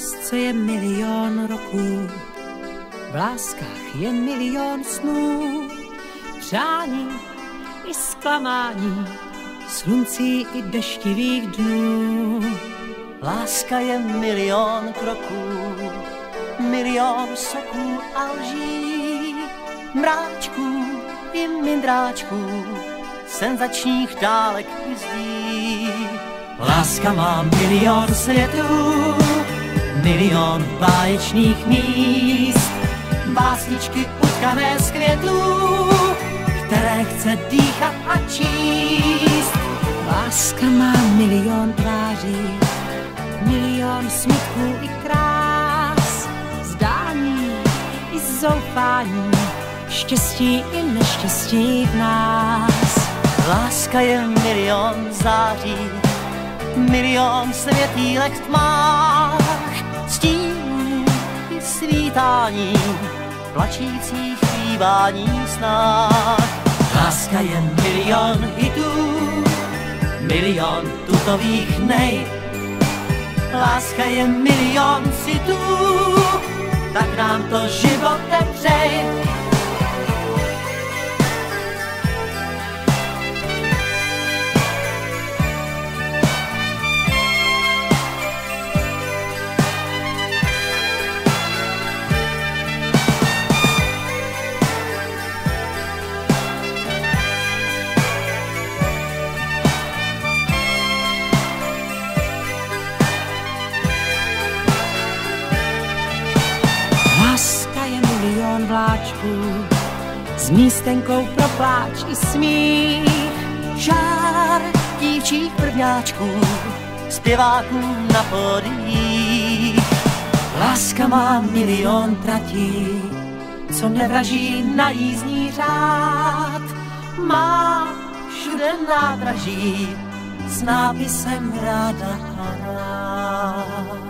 lásce je milion roků, v láskách je milion snů, přání i zklamání, sluncí i deštivých dnů. Láska je milion kroků, milion soků a lží, mráčků i mindráčků, senzačních dálek i zdí. Láska má milion světů, milion báječných míst, básničky utkané z květů, které chce dýchat a číst. Láska má milion tváří, milion smutků i krás, zdání i zoufání, štěstí i neštěstí v nás. Láska je milion září, milion světílek v stínů i svítání, plačících zpívání snách. Láska je milion hitů, milion tutových nej. Láska je milion citů, tak nám to životem přej. Vláčků, s místenkou pro pláč i smích. Žár dívčích prvňáčků, zpěváků na podích. Láska má milion tratí, co nevraží na jízdní řád. Má všude nádraží s nápisem ráda rád.